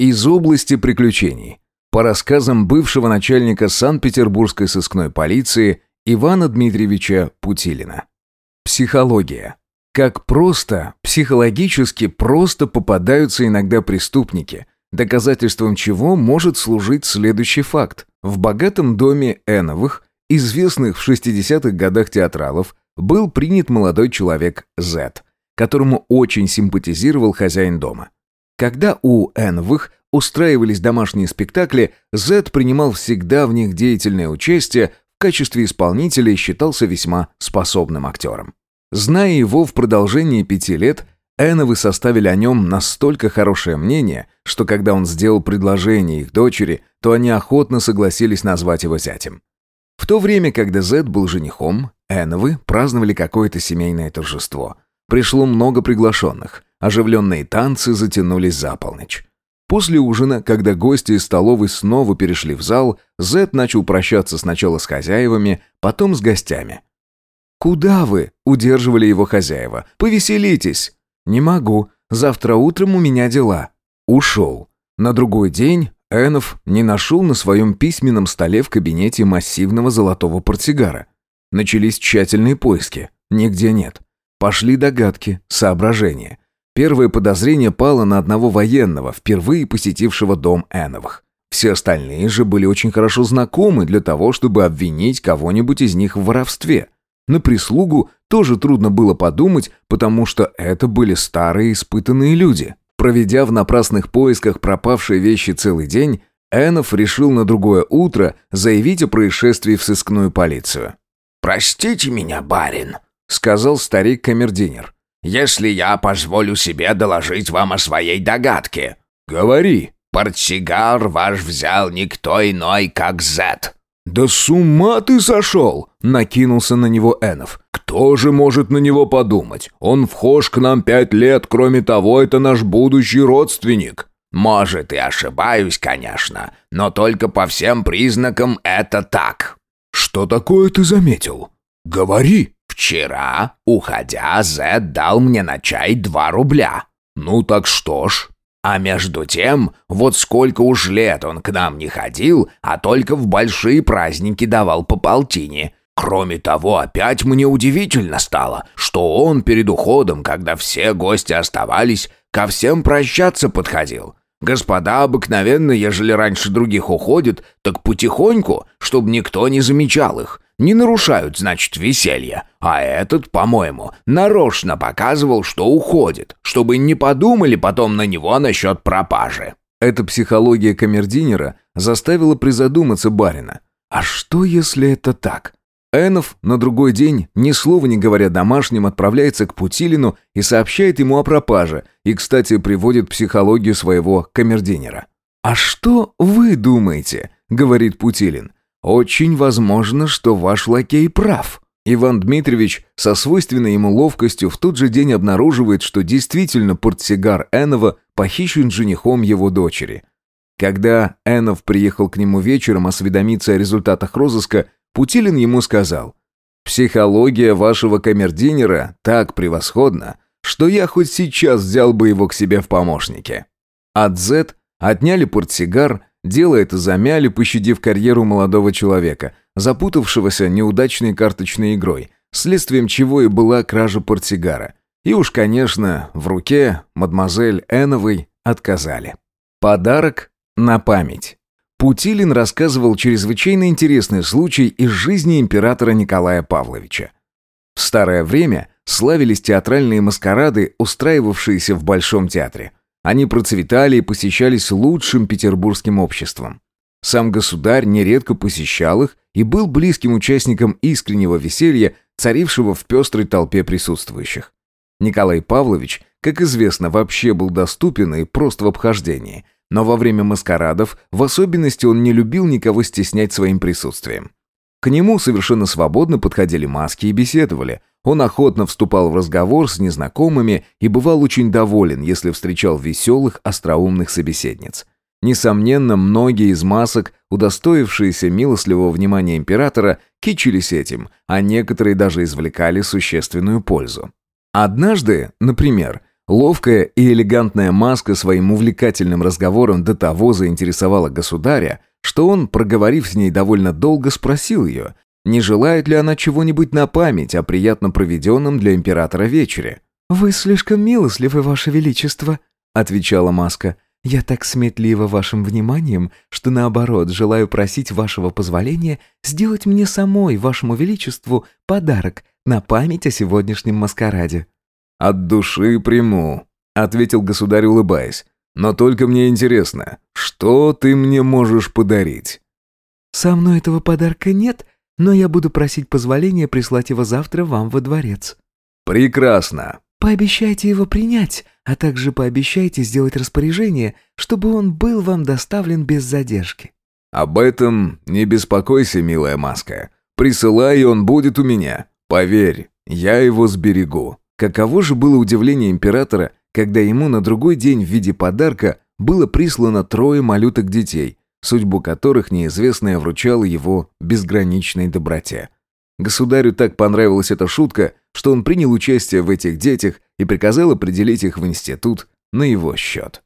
Из области приключений. По рассказам бывшего начальника Санкт-Петербургской сыскной полиции Ивана Дмитриевича Путилина. Психология. Как просто, психологически просто попадаются иногда преступники, доказательством чего может служить следующий факт. В богатом доме Эновых, известных в 60-х годах театралов, был принят молодой человек Зет, которому очень симпатизировал хозяин дома. Когда у Эновых устраивались домашние спектакли, Зет принимал всегда в них деятельное участие в качестве исполнителя и считался весьма способным актером. Зная его в продолжении пяти лет, Эновы составили о нем настолько хорошее мнение, что когда он сделал предложение их дочери, то они охотно согласились назвать его зятем. В то время, когда Зет был женихом, Эновы праздновали какое-то семейное торжество. Пришло много приглашенных. Оживленные танцы затянулись за полночь. После ужина, когда гости из столовой снова перешли в зал, Зет начал прощаться сначала с хозяевами, потом с гостями. «Куда вы?» – удерживали его хозяева. «Повеселитесь!» «Не могу. Завтра утром у меня дела». Ушел. На другой день Энов не нашел на своем письменном столе в кабинете массивного золотого портсигара. Начались тщательные поиски. Нигде нет. Пошли догадки, соображения. Первое подозрение пало на одного военного, впервые посетившего дом Эновых. Все остальные же были очень хорошо знакомы для того, чтобы обвинить кого-нибудь из них в воровстве. На прислугу тоже трудно было подумать, потому что это были старые испытанные люди. Проведя в напрасных поисках пропавшие вещи целый день, Энов решил на другое утро заявить о происшествии в сыскную полицию. «Простите меня, барин», — сказал старик-камердинер. «если я позволю себе доложить вам о своей догадке». «Говори». «Портсигар ваш взял никто иной, как Зет». «Да с ума ты сошел!» — накинулся на него Энов. «Кто же может на него подумать? Он вхож к нам пять лет, кроме того, это наш будущий родственник». «Может, и ошибаюсь, конечно, но только по всем признакам это так». «Что такое ты заметил? Говори». «Вчера, уходя, Зед дал мне на чай два рубля». «Ну так что ж?» А между тем, вот сколько уж лет он к нам не ходил, а только в большие праздники давал по полтине. Кроме того, опять мне удивительно стало, что он перед уходом, когда все гости оставались, ко всем прощаться подходил. Господа обыкновенно, ежели раньше других уходят, так потихоньку, чтобы никто не замечал их. Не нарушают, значит, веселье. А этот, по-моему, нарочно показывал, что уходит, чтобы не подумали потом на него насчет пропажи. Эта психология камердинера заставила призадуматься барина. А что, если это так? Энов на другой день, ни слова не говоря домашним, отправляется к Путилину и сообщает ему о пропаже, и, кстати, приводит психологию своего камердинера. «А что вы думаете?» — говорит Путилин. «Очень возможно, что ваш лакей прав». Иван Дмитриевич со свойственной ему ловкостью в тот же день обнаруживает, что действительно портсигар Энова похищен женихом его дочери. Когда Энов приехал к нему вечером осведомиться о результатах розыска, Путилин ему сказал, «Психология вашего камердинера так превосходна, что я хоть сейчас взял бы его к себе в помощники». От Z отняли портсигар, Дело это замяли, пощадив карьеру молодого человека, запутавшегося неудачной карточной игрой, следствием чего и была кража портсигара. И уж, конечно, в руке мадемуазель Эновой отказали. Подарок на память. Путилин рассказывал чрезвычайно интересный случай из жизни императора Николая Павловича. В старое время славились театральные маскарады, устраивавшиеся в Большом театре – они процветали и посещались лучшим петербургским обществом. Сам государь нередко посещал их и был близким участником искреннего веселья, царившего в пестрой толпе присутствующих. Николай Павлович, как известно, вообще был доступен и прост в обхождении, но во время маскарадов в особенности он не любил никого стеснять своим присутствием. К нему совершенно свободно подходили маски и беседовали, он охотно вступал в разговор с незнакомыми и бывал очень доволен, если встречал веселых, остроумных собеседниц. Несомненно, многие из масок, удостоившиеся милостливого внимания императора, кичились этим, а некоторые даже извлекали существенную пользу. Однажды, например, Ловкая и элегантная маска своим увлекательным разговором до того заинтересовала государя, что он, проговорив с ней довольно долго, спросил ее, не желает ли она чего-нибудь на память о приятно проведенном для императора вечере. «Вы слишком милостливы, ваше величество», — отвечала маска. «Я так сметлива вашим вниманием, что наоборот желаю просить вашего позволения сделать мне самой, вашему величеству, подарок на память о сегодняшнем маскараде». «От души приму», — ответил государь, улыбаясь. «Но только мне интересно, что ты мне можешь подарить?» «Со мной этого подарка нет, но я буду просить позволения прислать его завтра вам во дворец». «Прекрасно». «Пообещайте его принять, а также пообещайте сделать распоряжение, чтобы он был вам доставлен без задержки». «Об этом не беспокойся, милая маска. Присылай, и он будет у меня. Поверь, я его сберегу». Каково же было удивление императора, когда ему на другой день в виде подарка было прислано трое малюток детей, судьбу которых неизвестная вручала его безграничной доброте. Государю так понравилась эта шутка, что он принял участие в этих детях и приказал определить их в институт на его счет.